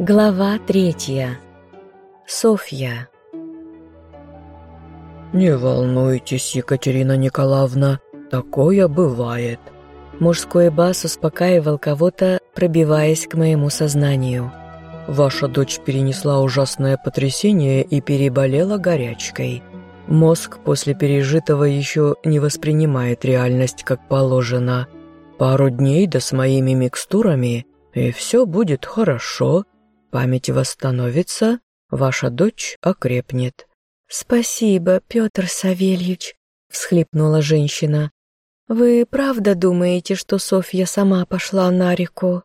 Глава третья. Софья. «Не волнуйтесь, Екатерина Николаевна, такое бывает». Мужской бас успокаивал кого-то, пробиваясь к моему сознанию. «Ваша дочь перенесла ужасное потрясение и переболела горячкой. Мозг после пережитого еще не воспринимает реальность как положено. Пару дней да с моими микстурами, и все будет хорошо. Память восстановится, ваша дочь окрепнет». «Спасибо, Петр Савельевич», — всхлипнула женщина. «Вы правда думаете, что Софья сама пошла на реку?»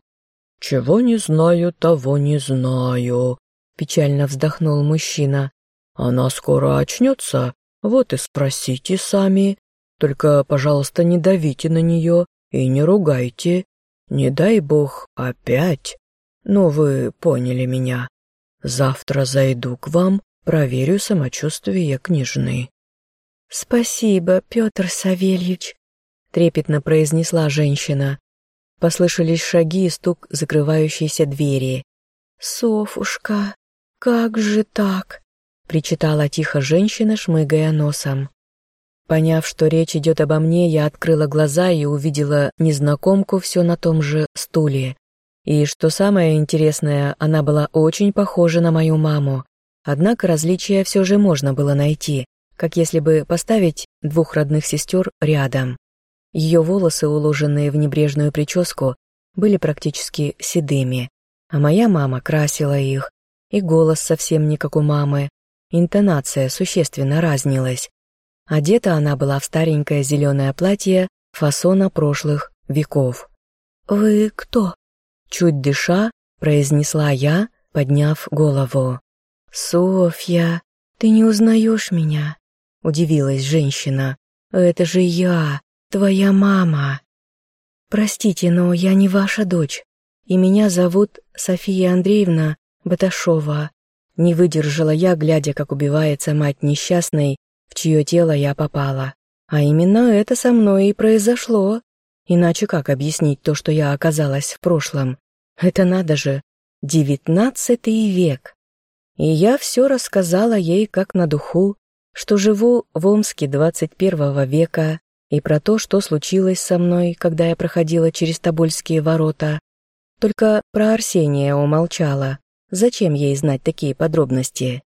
«Чего не знаю, того не знаю», — печально вздохнул мужчина. «Она скоро очнется, вот и спросите сами. Только, пожалуйста, не давите на нее и не ругайте. Не дай бог опять. Ну, вы поняли меня. Завтра зайду к вам, проверю самочувствие княжны». «Спасибо, Петр Савельевич», — трепетно произнесла женщина. Послышались шаги и стук закрывающейся двери. «Софушка, как же так?» — причитала тихо женщина, шмыгая носом. Поняв, что речь идет обо мне, я открыла глаза и увидела незнакомку все на том же стуле. И что самое интересное, она была очень похожа на мою маму. Однако различия все же можно было найти, как если бы поставить двух родных сестер рядом. Ее волосы, уложенные в небрежную прическу, были практически седыми, а моя мама красила их, и голос совсем не как у мамы, интонация существенно разнилась. Одета она была в старенькое зеленое платье фасона прошлых веков. «Вы кто?» Чуть дыша, произнесла я, подняв голову. «Софья, ты не узнаешь меня?» Удивилась женщина. «Это же я, твоя мама». «Простите, но я не ваша дочь, и меня зовут София Андреевна Баташова». Не выдержала я, глядя, как убивается мать несчастной, в чье тело я попала. А именно это со мной и произошло. Иначе как объяснить то, что я оказалась в прошлом? Это надо же, девятнадцатый век. И я все рассказала ей как на духу, что живу в Омске двадцать первого века, и про то, что случилось со мной, когда я проходила через Тобольские ворота. Только про Арсения умолчала. Зачем ей знать такие подробности?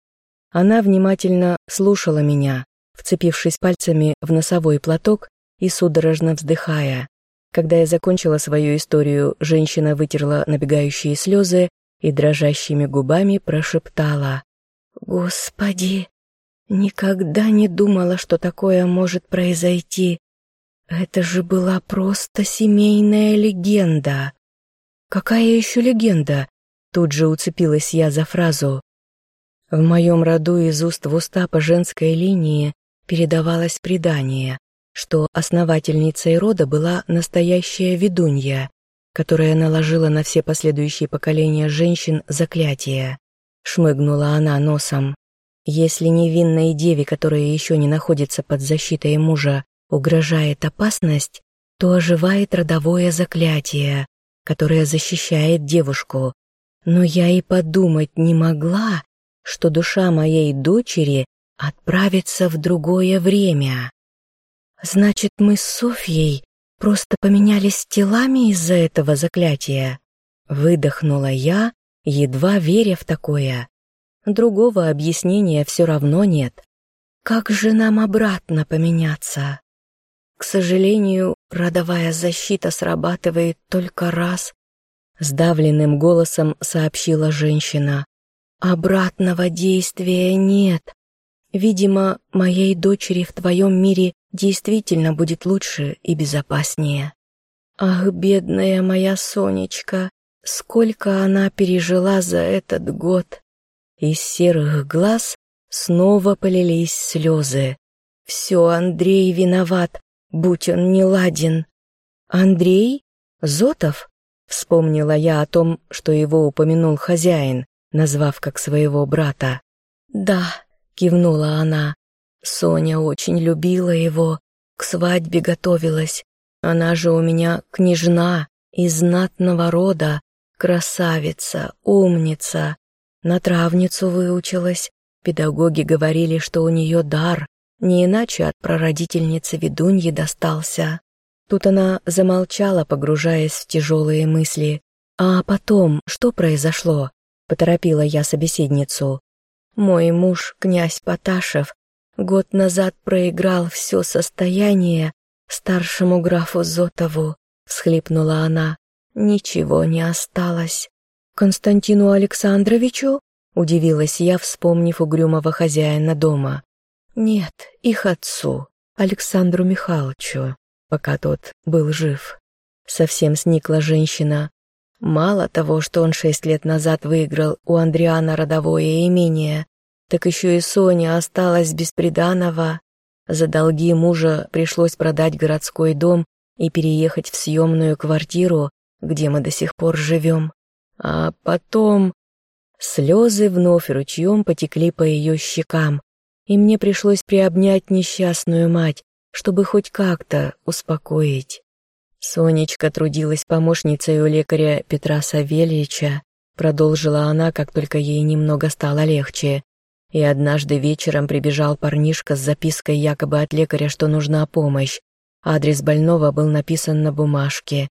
Она внимательно слушала меня, вцепившись пальцами в носовой платок и судорожно вздыхая. Когда я закончила свою историю, женщина вытерла набегающие слезы и дрожащими губами прошептала. «Господи, никогда не думала, что такое может произойти. Это же была просто семейная легенда». «Какая еще легенда?» Тут же уцепилась я за фразу. В моем роду из уст в уста по женской линии передавалось предание, что основательницей рода была настоящая ведунья, которая наложила на все последующие поколения женщин заклятие. Шмыгнула она носом. Если невинной деве, которая еще не находится под защитой мужа, угрожает опасность, то оживает родовое заклятие, которое защищает девушку. Но я и подумать не могла, что душа моей дочери отправится в другое время. Значит, мы с Софьей просто поменялись телами из-за этого заклятия. Выдохнула я, едва веря в такое. Другого объяснения все равно нет. Как же нам обратно поменяться? К сожалению, родовая защита срабатывает только раз. Сдавленным голосом сообщила женщина. Обратного действия нет. Видимо, моей дочери в твоем мире действительно будет лучше и безопаснее. Ах, бедная моя Сонечка, сколько она пережила за этот год. Из серых глаз снова полились слезы. Все Андрей виноват, будь он не ладен. Андрей? Зотов? Вспомнила я о том, что его упомянул хозяин, назвав как своего брата. Да, кивнула она. Соня очень любила его, к свадьбе готовилась. Она же у меня княжна из знатного рода, Красавица, умница. На травницу выучилась. Педагоги говорили, что у нее дар, не иначе от прародительницы ведуньи достался. Тут она замолчала, погружаясь в тяжелые мысли. «А потом, что произошло?» — поторопила я собеседницу. «Мой муж, князь Поташев, год назад проиграл все состояние старшему графу Зотову», — всхлипнула она. «Ничего не осталось». «Константину Александровичу?» — удивилась я, вспомнив угрюмого хозяина дома. «Нет, их отцу, Александру Михайловичу, пока тот был жив». Совсем сникла женщина. Мало того, что он шесть лет назад выиграл у Андриана родовое имение, так еще и Соня осталась без приданого. За долги мужа пришлось продать городской дом и переехать в съемную квартиру, где мы до сих пор живем. А потом... Слезы вновь ручьем потекли по ее щекам и мне пришлось приобнять несчастную мать, чтобы хоть как-то успокоить. Сонечка трудилась помощницей у лекаря Петра Савельича, продолжила она, как только ей немного стало легче. И однажды вечером прибежал парнишка с запиской якобы от лекаря, что нужна помощь. Адрес больного был написан на бумажке.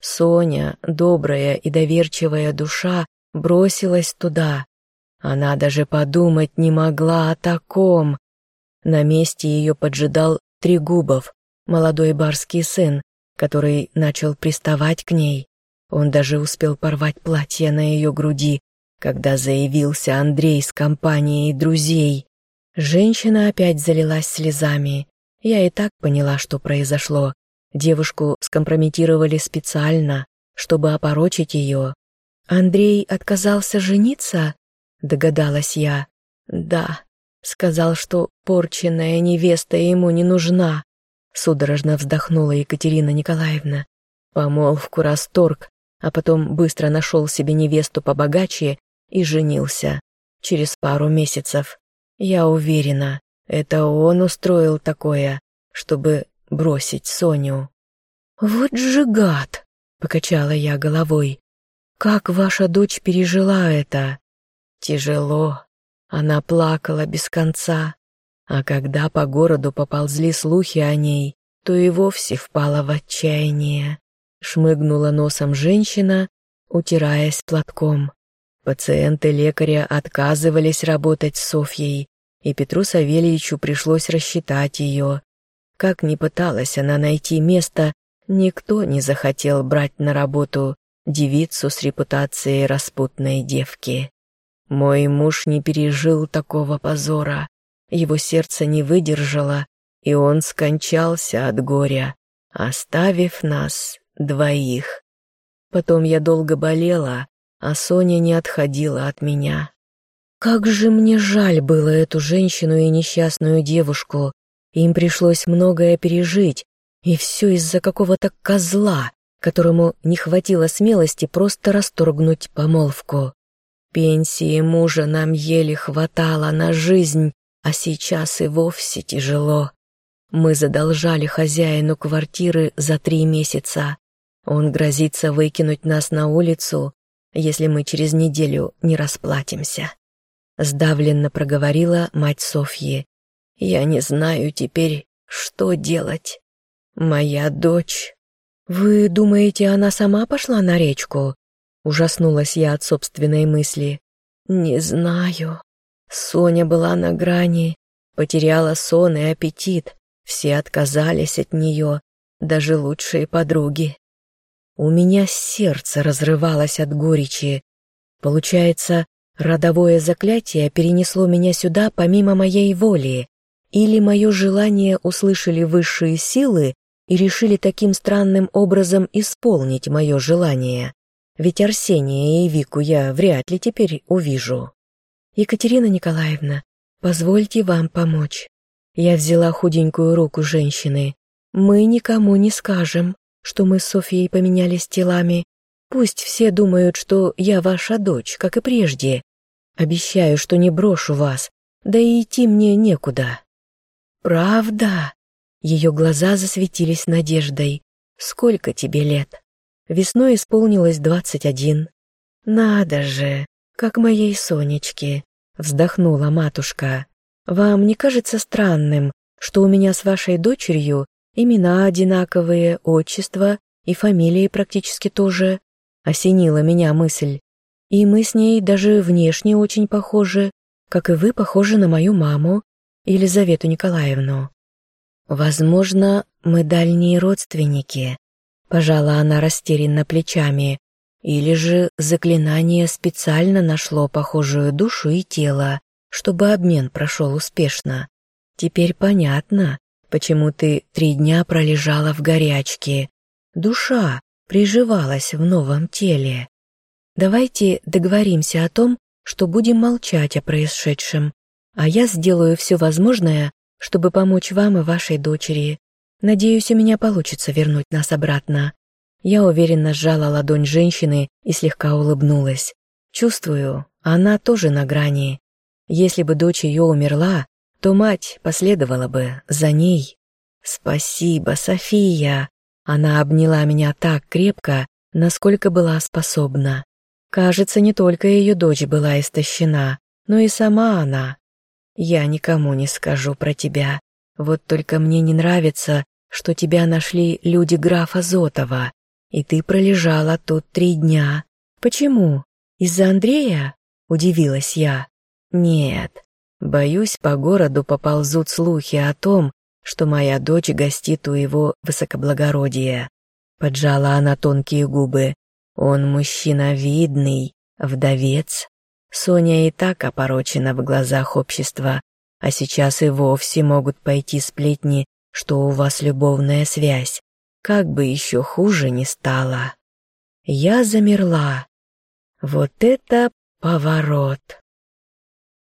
Соня, добрая и доверчивая душа, бросилась туда, она даже подумать не могла о таком. На месте ее поджидал Трегубов, молодой барский сын, который начал приставать к ней. Он даже успел порвать платье на ее груди, когда заявился Андрей с компанией друзей. Женщина опять залилась слезами. Я и так поняла, что произошло. Девушку скомпрометировали специально, чтобы опорочить ее. Андрей отказался жениться? догадалась я. Да, сказал, что порченная невеста ему не нужна. Судорожно вздохнула Екатерина Николаевна. Помолвку расторг, а потом быстро нашел себе невесту побогаче и женился. Через пару месяцев. Я уверена, это он устроил такое, чтобы бросить Соню. «Вот же гад!» — покачала я головой. «Как ваша дочь пережила это?» Тяжело. Она плакала без конца. А когда по городу поползли слухи о ней, то и вовсе впала в отчаяние. Шмыгнула носом женщина, утираясь платком. Пациенты лекаря отказывались работать с Софьей, и Петру Савельевичу пришлось рассчитать ее. Как ни пыталась она найти место, никто не захотел брать на работу девицу с репутацией распутной девки. Мой муж не пережил такого позора, его сердце не выдержало, и он скончался от горя, оставив нас двоих. Потом я долго болела, а Соня не отходила от меня. Как же мне жаль было эту женщину и несчастную девушку. Им пришлось многое пережить, и все из-за какого-то козла, которому не хватило смелости просто расторгнуть помолвку. Пенсии мужа нам еле хватало на жизнь, а сейчас и вовсе тяжело. Мы задолжали хозяину квартиры за три месяца. Он грозится выкинуть нас на улицу, если мы через неделю не расплатимся. Сдавленно проговорила мать Софьи. Я не знаю теперь, что делать. Моя дочь... Вы думаете, она сама пошла на речку? Ужаснулась я от собственной мысли. «Не знаю. Соня была на грани, потеряла сон и аппетит. Все отказались от нее, даже лучшие подруги. У меня сердце разрывалось от горечи. Получается, родовое заклятие перенесло меня сюда помимо моей воли, или мое желание услышали высшие силы и решили таким странным образом исполнить мое желание ведь Арсения и Вику я вряд ли теперь увижу. Екатерина Николаевна, позвольте вам помочь. Я взяла худенькую руку женщины. Мы никому не скажем, что мы с Софьей поменялись телами. Пусть все думают, что я ваша дочь, как и прежде. Обещаю, что не брошу вас, да и идти мне некуда. Правда? Ее глаза засветились надеждой. Сколько тебе лет? Весной исполнилось двадцать один. Надо же, как моей Сонечке, вздохнула матушка. Вам не кажется странным, что у меня с вашей дочерью имена одинаковые, отчество и фамилии практически тоже? Осенила меня мысль. И мы с ней даже внешне очень похожи, как и вы похожи на мою маму, Елизавету Николаевну. Возможно, мы дальние родственники, пожала она растерянно плечами, или же заклинание специально нашло похожую душу и тело, чтобы обмен прошел успешно. Теперь понятно, почему ты три дня пролежала в горячке. Душа приживалась в новом теле. Давайте договоримся о том, что будем молчать о происшедшем, а я сделаю все возможное, чтобы помочь вам и вашей дочери. Надеюсь, у меня получится вернуть нас обратно. Я уверенно сжала ладонь женщины и слегка улыбнулась. Чувствую, она тоже на грани. Если бы дочь ее умерла, то мать последовала бы за ней. «Спасибо, София!» Она обняла меня так крепко, насколько была способна. Кажется, не только ее дочь была истощена, но и сама она. Я никому не скажу про тебя. Вот только мне не нравится, что тебя нашли люди графа Зотова, и ты пролежала тут три дня. Почему? Из-за Андрея? Удивилась я. Нет. Боюсь, по городу поползут слухи о том, что моя дочь гостит у его высокоблагородия. Поджала она тонкие губы. Он мужчина видный, вдовец. Соня и так опорочена в глазах общества, а сейчас и вовсе могут пойти сплетни, что у вас любовная связь. Как бы еще хуже не стало. Я замерла. Вот это поворот.